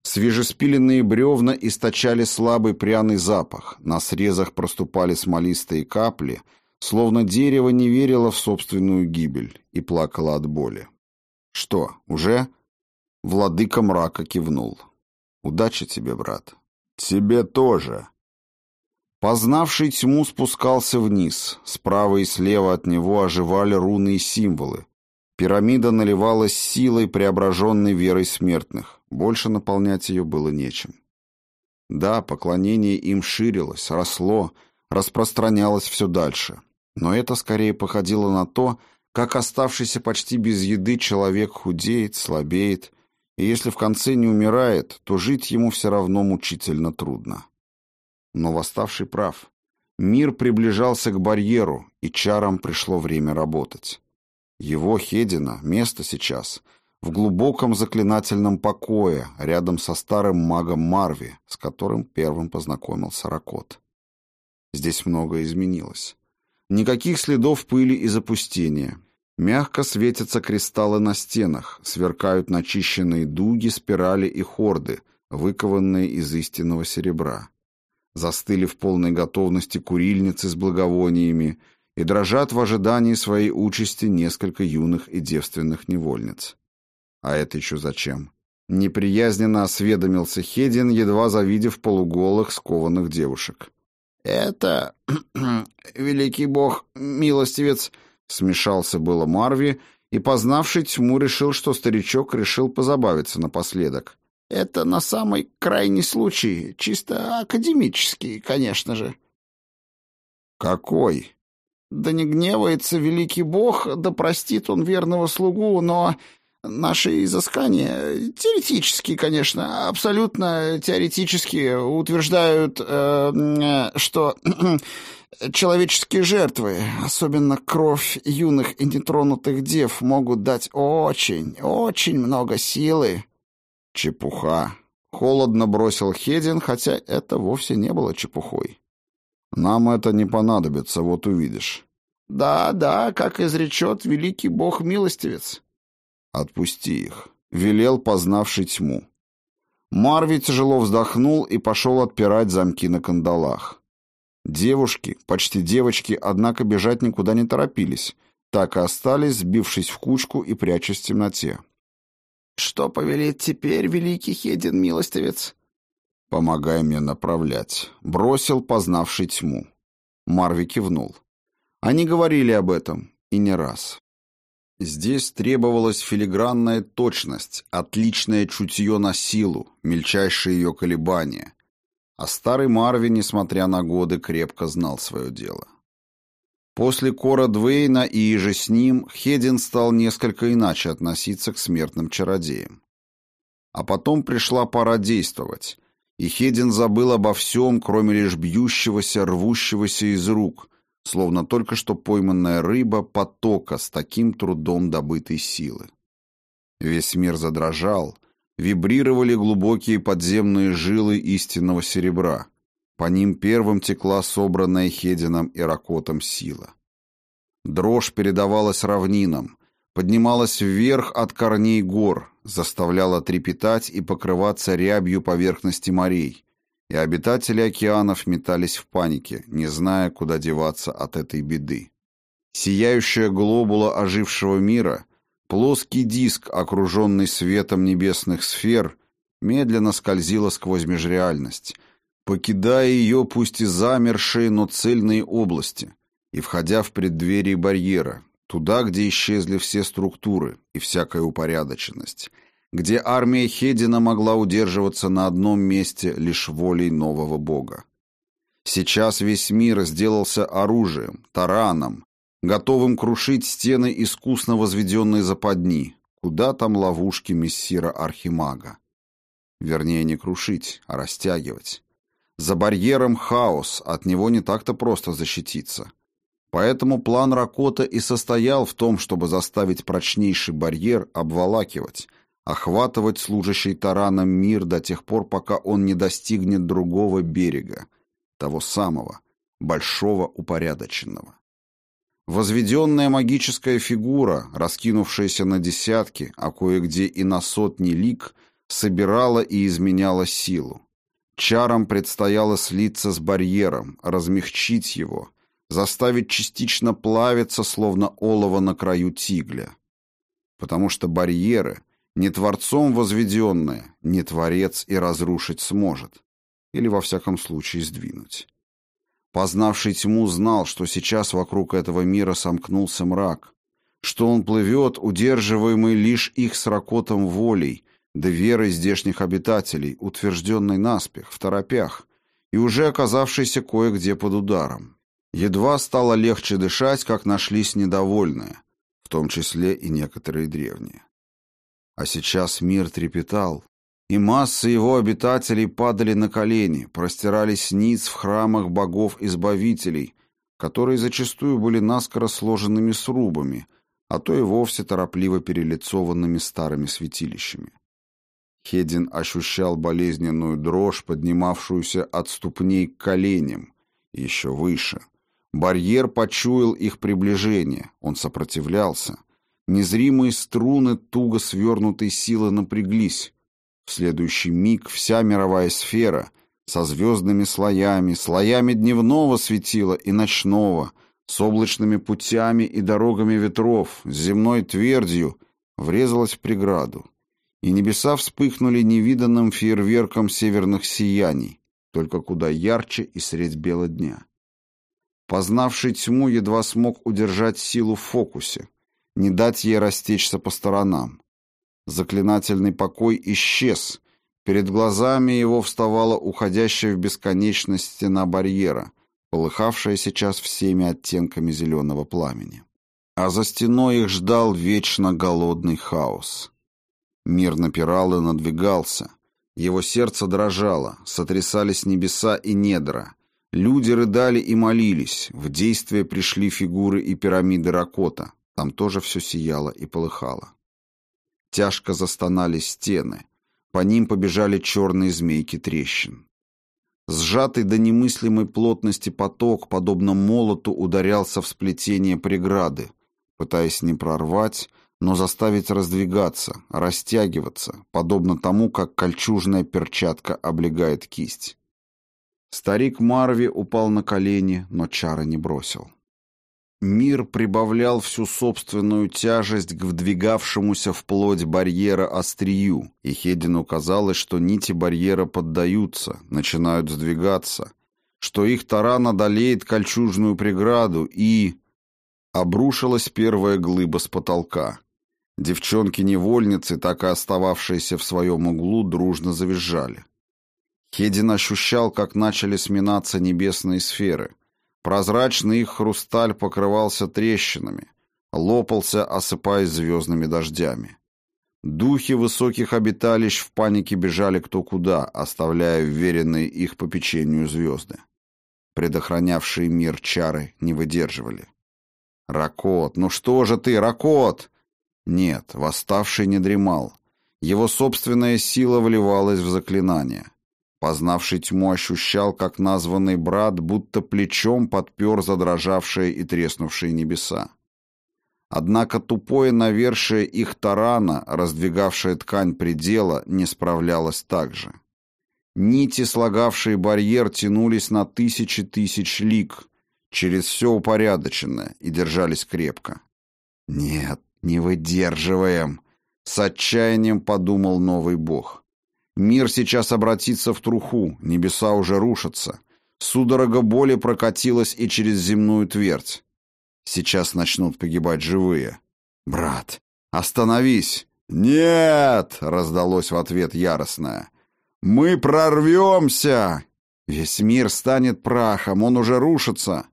Свежеспиленные бревна источали слабый пряный запах, на срезах проступали смолистые капли, словно дерево не верило в собственную гибель и плакало от боли. «Что, уже?» Владыка мрака кивнул. «Удачи тебе, брат». «Тебе тоже». Познавший тьму спускался вниз. Справа и слева от него оживали руны и символы, Пирамида наливалась силой, преображенной верой смертных. Больше наполнять ее было нечем. Да, поклонение им ширилось, росло, распространялось все дальше. Но это скорее походило на то, как оставшийся почти без еды человек худеет, слабеет, и если в конце не умирает, то жить ему все равно мучительно трудно. Но восставший прав. Мир приближался к барьеру, и чарам пришло время работать. Его, Хедина, место сейчас в глубоком заклинательном покое, рядом со старым магом Марви, с которым первым познакомился Ракот. Здесь многое изменилось. Никаких следов пыли и запустения. Мягко светятся кристаллы на стенах, сверкают начищенные дуги, спирали и хорды, выкованные из истинного серебра. Застыли в полной готовности курильницы с благовониями, и дрожат в ожидании своей участи несколько юных и девственных невольниц. А это еще зачем? Неприязненно осведомился Хедин, едва завидев полуголых, скованных девушек. «Это... великий бог, милостивец...» Смешался было Марви, и, познавший тьму, решил, что старичок решил позабавиться напоследок. «Это на самый крайний случай, чисто академический, конечно же». «Какой?» Да не гневается великий бог, да простит он верного слугу, но наши изыскания, теоретически, конечно, абсолютно теоретически утверждают, э, что человеческие жертвы, особенно кровь юных и нетронутых дев, могут дать очень, очень много силы. Чепуха. Холодно бросил Хедин, хотя это вовсе не было чепухой. Нам это не понадобится, вот увидишь. Да, да, как изречет великий бог-милостивец. Отпусти их, велел познавший тьму. Марви тяжело вздохнул и пошел отпирать замки на кандалах. Девушки, почти девочки, однако бежать никуда не торопились, так и остались, сбившись в кучку и прячась в темноте. «Что повелит теперь великий Хедин милостивец?» «Помогай мне направлять», — бросил познавший тьму. Марви кивнул. Они говорили об этом, и не раз. Здесь требовалась филигранная точность, отличное чутье на силу, мельчайшие ее колебания. А старый Марви, несмотря на годы, крепко знал свое дело. После Кора Двейна и иже с ним Хедин стал несколько иначе относиться к смертным чародеям. А потом пришла пора действовать, и Хедин забыл обо всем, кроме лишь бьющегося, рвущегося из рук, словно только что пойманная рыба потока с таким трудом добытой силы. Весь мир задрожал, вибрировали глубокие подземные жилы истинного серебра. По ним первым текла собранная Хедином и Ракотом сила. Дрожь передавалась равнинам, поднималась вверх от корней гор, заставляла трепетать и покрываться рябью поверхности морей, и обитатели океанов метались в панике, не зная, куда деваться от этой беды. Сияющая глобула ожившего мира, плоский диск, окруженный светом небесных сфер, медленно скользила сквозь межреальность, покидая ее пусть и замершие, но цельные области, и входя в преддверие барьера, туда, где исчезли все структуры и всякая упорядоченность — где армия Хедина могла удерживаться на одном месте лишь волей нового бога. Сейчас весь мир сделался оружием, тараном, готовым крушить стены искусно возведенной западни, куда там ловушки мессира Архимага. Вернее, не крушить, а растягивать. За барьером хаос, от него не так-то просто защититься. Поэтому план Ракота и состоял в том, чтобы заставить прочнейший барьер обволакивать, охватывать служащий тараном мир до тех пор, пока он не достигнет другого берега, того самого, большого упорядоченного. Возведенная магическая фигура, раскинувшаяся на десятки, а кое-где и на сотни лик, собирала и изменяла силу. Чарам предстояло слиться с барьером, размягчить его, заставить частично плавиться, словно олово на краю тигля. Потому что барьеры, не творцом возведенные, не творец и разрушить сможет. Или, во всяком случае, сдвинуть. Познавший тьму знал, что сейчас вокруг этого мира сомкнулся мрак, что он плывет, удерживаемый лишь их сракотом волей, да верой здешних обитателей, утвержденной наспех, в торопях, и уже оказавшийся кое-где под ударом. Едва стало легче дышать, как нашлись недовольные, в том числе и некоторые древние. А сейчас мир трепетал, и массы его обитателей падали на колени, простирались ниц в храмах богов-избавителей, которые зачастую были наскоро сложенными срубами, а то и вовсе торопливо перелицованными старыми святилищами. Хедин ощущал болезненную дрожь, поднимавшуюся от ступней к коленям, еще выше. Барьер почуял их приближение, он сопротивлялся, Незримые струны туго свернутой силы напряглись. В следующий миг вся мировая сфера со звездными слоями, слоями дневного светила и ночного, с облачными путями и дорогами ветров, с земной твердью, врезалась в преграду. И небеса вспыхнули невиданным фейерверком северных сияний, только куда ярче и средь бела дня. Познавший тьму едва смог удержать силу в фокусе, не дать ей растечься по сторонам. Заклинательный покой исчез. Перед глазами его вставала уходящая в бесконечность стена барьера, полыхавшая сейчас всеми оттенками зеленого пламени. А за стеной их ждал вечно голодный хаос. Мир напирал и надвигался. Его сердце дрожало, сотрясались небеса и недра. Люди рыдали и молились, в действие пришли фигуры и пирамиды Ракота. Там тоже все сияло и полыхало. Тяжко застонали стены. По ним побежали черные змейки трещин. Сжатый до немыслимой плотности поток, подобно молоту, ударялся в сплетение преграды, пытаясь не прорвать, но заставить раздвигаться, растягиваться, подобно тому, как кольчужная перчатка облегает кисть. Старик Марви упал на колени, но чары не бросил. Мир прибавлял всю собственную тяжесть к вдвигавшемуся вплоть барьера острию, и Хедину казалось, что нити барьера поддаются, начинают сдвигаться, что их таран одолеет кольчужную преграду, и... Обрушилась первая глыба с потолка. Девчонки-невольницы, так и остававшиеся в своем углу, дружно завизжали. Хедин ощущал, как начали сминаться небесные сферы — Прозрачный их хрусталь покрывался трещинами, лопался, осыпаясь звездными дождями. Духи высоких обиталищ в панике бежали кто куда, оставляя уверенные их попечению звезды. Предохранявшие мир чары не выдерживали. «Ракот, ну что же ты, Ракот?» Нет, восставший не дремал. Его собственная сила вливалась в заклинание. Познавший тьму ощущал, как названный брат будто плечом подпер задрожавшие и треснувшие небеса. Однако тупое навершие их тарана, раздвигавшее ткань предела, не справлялось так же. Нити, слагавшие барьер, тянулись на тысячи тысяч лик, через все упорядоченное, и держались крепко. «Нет, не выдерживаем!» — с отчаянием подумал новый бог. Мир сейчас обратится в труху, небеса уже рушатся. Судорога боли прокатилась и через земную твердь. Сейчас начнут погибать живые. «Брат, остановись!» «Нет!» — раздалось в ответ яростное. «Мы прорвемся!» «Весь мир станет прахом, он уже рушится!»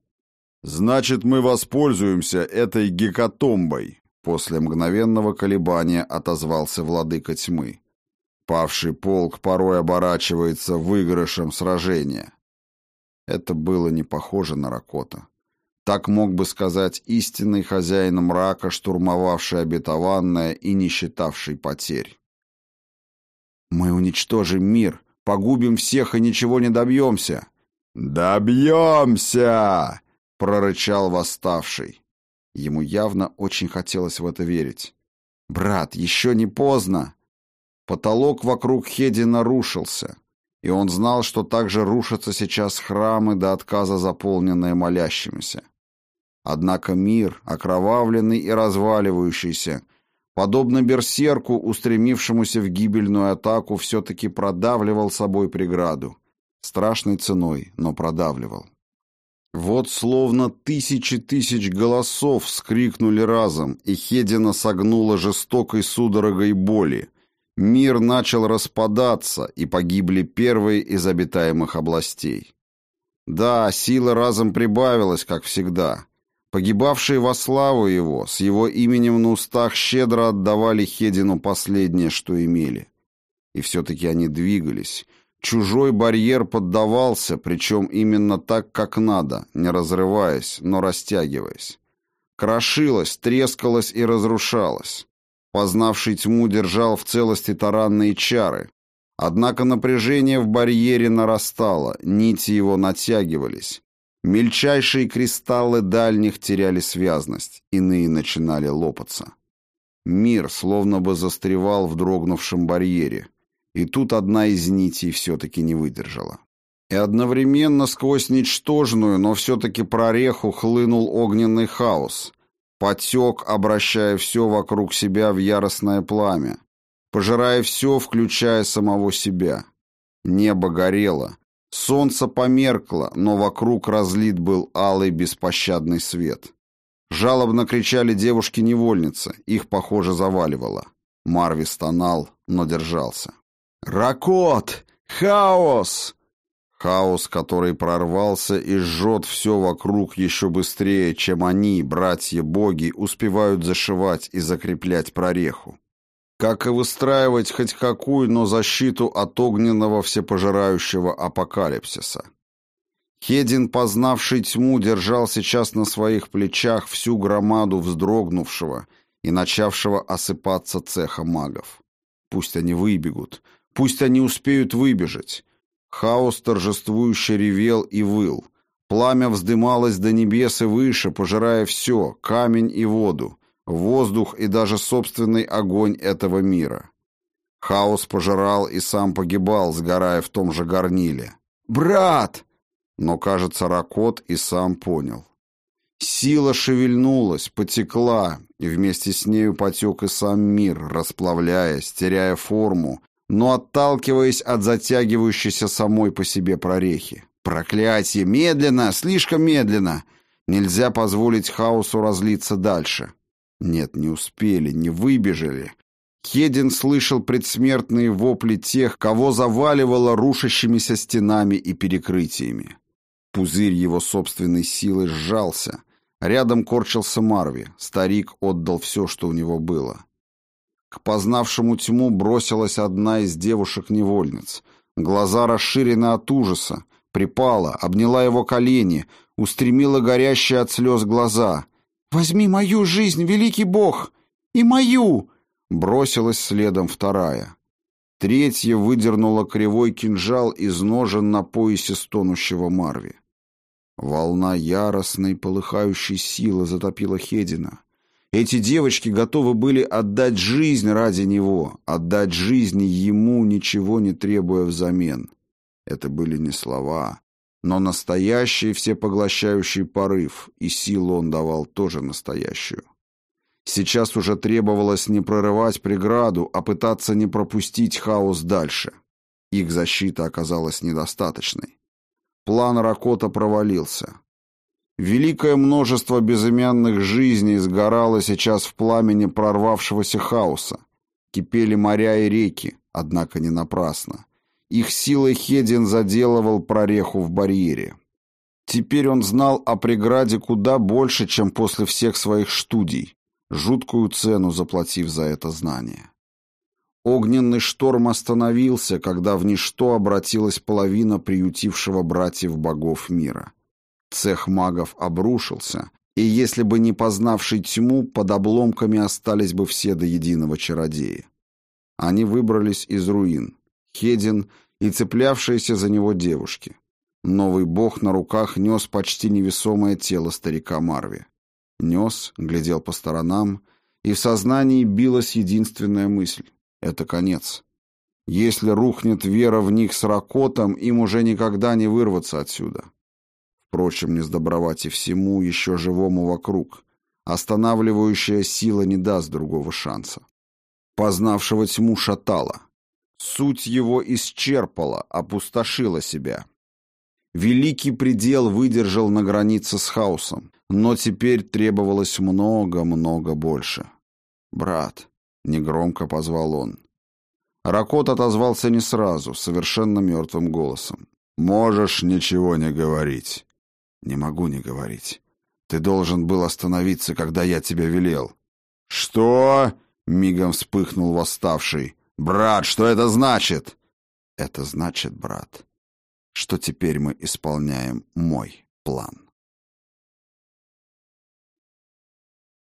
«Значит, мы воспользуемся этой гекатомбой!» После мгновенного колебания отозвался владыка тьмы. Павший полк порой оборачивается выигрышем сражения. Это было не похоже на Ракота. Так мог бы сказать истинный хозяин мрака, штурмовавший обетованное и не считавший потерь. «Мы уничтожим мир, погубим всех и ничего не добьемся». «Добьемся!» — прорычал восставший. Ему явно очень хотелось в это верить. «Брат, еще не поздно!» Потолок вокруг Хеди нарушился, и он знал, что также рушатся сейчас храмы до отказа, заполненные молящимися. Однако мир, окровавленный и разваливающийся, подобно берсерку, устремившемуся в гибельную атаку, все-таки продавливал собой преграду. Страшной ценой, но продавливал. Вот словно тысячи тысяч голосов скрикнули разом, и Хедина согнула жестокой судорогой боли. Мир начал распадаться, и погибли первые из обитаемых областей. Да, сила разом прибавилась, как всегда. Погибавшие во славу его, с его именем на устах щедро отдавали Хедину последнее, что имели. И все-таки они двигались. Чужой барьер поддавался, причем именно так, как надо, не разрываясь, но растягиваясь. Крошилась, трескалась и разрушалась. Познавший тьму держал в целости таранные чары. Однако напряжение в барьере нарастало, нити его натягивались. Мельчайшие кристаллы дальних теряли связность, иные начинали лопаться. Мир словно бы застревал в дрогнувшем барьере, и тут одна из нитей все-таки не выдержала. И одновременно сквозь ничтожную, но все-таки прореху хлынул огненный хаос, потек, обращая все вокруг себя в яростное пламя, пожирая все, включая самого себя. Небо горело, Солнце померкло, но вокруг разлит был алый беспощадный свет. Жалобно кричали девушки-невольницы, их, похоже, заваливало. Марви стонал, но держался. «Ракот! Хаос!» Хаос, который прорвался и жжет все вокруг еще быстрее, чем они, братья-боги, успевают зашивать и закреплять прореху как и выстраивать хоть какую, но защиту от огненного всепожирающего апокалипсиса. Хедин, познавший тьму, держал сейчас на своих плечах всю громаду вздрогнувшего и начавшего осыпаться цеха магов. Пусть они выбегут, пусть они успеют выбежать. Хаос торжествующе ревел и выл. Пламя вздымалось до небес и выше, пожирая все, камень и воду, воздух и даже собственный огонь этого мира. Хаос пожирал и сам погибал, сгорая в том же горниле. «Брат!» Но, кажется, Ракот и сам понял. Сила шевельнулась, потекла, и вместе с нею потек и сам мир, расплавляясь, теряя форму, но отталкиваясь от затягивающейся самой по себе прорехи. Проклятие! Медленно! Слишком медленно! Нельзя позволить хаосу разлиться дальше. Нет, не успели, не выбежали. Хедин слышал предсмертные вопли тех, кого заваливало рушащимися стенами и перекрытиями. Пузырь его собственной силы сжался. Рядом корчился Марви. Старик отдал все, что у него было. К познавшему тьму бросилась одна из девушек-невольниц. Глаза расширены от ужаса. Припала, обняла его колени, устремила горящие от слез глаза. «Возьми мою жизнь, великий бог! И мою!» Бросилась следом вторая. Третья выдернула кривой кинжал из ножен на поясе стонущего Марви. Волна яростной, полыхающей силы затопила Хедина. Эти девочки готовы были отдать жизнь ради него, отдать жизни ему, ничего не требуя взамен. Это были не слова, но настоящий всепоглощающий порыв, и силу он давал тоже настоящую. Сейчас уже требовалось не прорывать преграду, а пытаться не пропустить хаос дальше. Их защита оказалась недостаточной. План Ракота провалился. Великое множество безымянных жизней сгорало сейчас в пламени прорвавшегося хаоса. Кипели моря и реки, однако не напрасно. Их силой Хедин заделывал прореху в барьере. Теперь он знал о преграде куда больше, чем после всех своих студий, жуткую цену заплатив за это знание. Огненный шторм остановился, когда в ничто обратилась половина приютившего братьев богов мира. Цех магов обрушился, и если бы не познавший тьму, под обломками остались бы все до единого чародеи. Они выбрались из руин. Хедин и цеплявшиеся за него девушки. Новый бог на руках нес почти невесомое тело старика Марви. Нес, глядел по сторонам, и в сознании билась единственная мысль — это конец. Если рухнет вера в них с Ракотом, им уже никогда не вырваться отсюда. Впрочем, не сдобровать и всему, еще живому вокруг. Останавливающая сила не даст другого шанса. Познавшего тьму шатала. Суть его исчерпала, опустошила себя. Великий предел выдержал на границе с хаосом, но теперь требовалось много-много больше. «Брат», — негромко позвал он. Ракот отозвался не сразу, совершенно мертвым голосом. «Можешь ничего не говорить». «Не могу не говорить. Ты должен был остановиться, когда я тебя велел». «Что?» — мигом вспыхнул восставший. «Брат, что это значит?» «Это значит, брат, что теперь мы исполняем мой план».